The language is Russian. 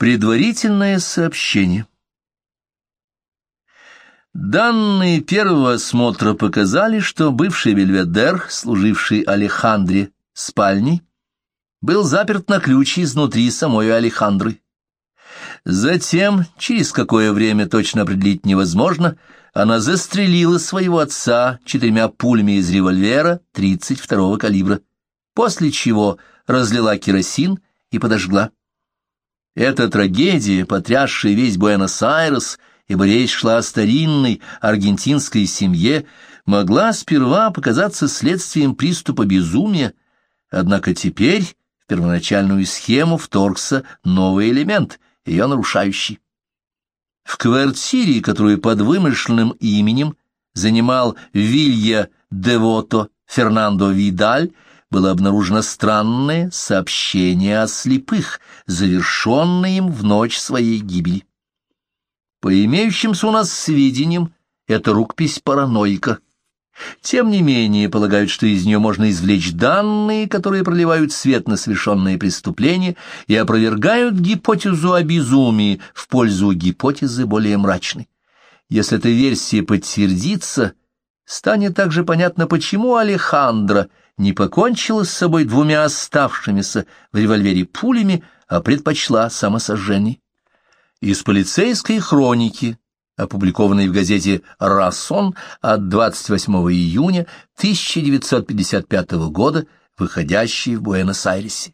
Предварительное сообщение. Данные первого осмотра показали, что бывший Бельведер, служивший Алехандре спальней, был заперт на ключ изнутри самой Алехандры. Затем, через какое время точно определить невозможно, она застрелила своего отца четырьмя пулями из револьвера 32-го калибра, после чего разлила керосин и подожгла. Эта трагедия, потрясшая весь Буэнос-Айрес, ибо речь шла о старинной аргентинской семье, могла сперва показаться следствием приступа безумия, однако теперь в первоначальную схему вторгся новый элемент, ее нарушающий. В квартире, которую под вымышленным именем занимал Вилья Девото Фернандо Видаль, было обнаружено странное сообщение о слепых, завершенное им в ночь своей гибели. По имеющимся у нас сведениям, это рукопись параноика. Тем не менее, полагают, что из нее можно извлечь данные, которые проливают свет на совершенные преступления и опровергают гипотезу о безумии в пользу гипотезы более мрачной. Если эта версия подтвердится, станет также понятно, почему Алехандро не покончила с собой двумя оставшимися в револьвере пулями, а предпочла самосожжение. Из полицейской хроники, опубликованной в газете «Рассон» от 28 июня 1955 года, выходящей в Буэнос-Айресе.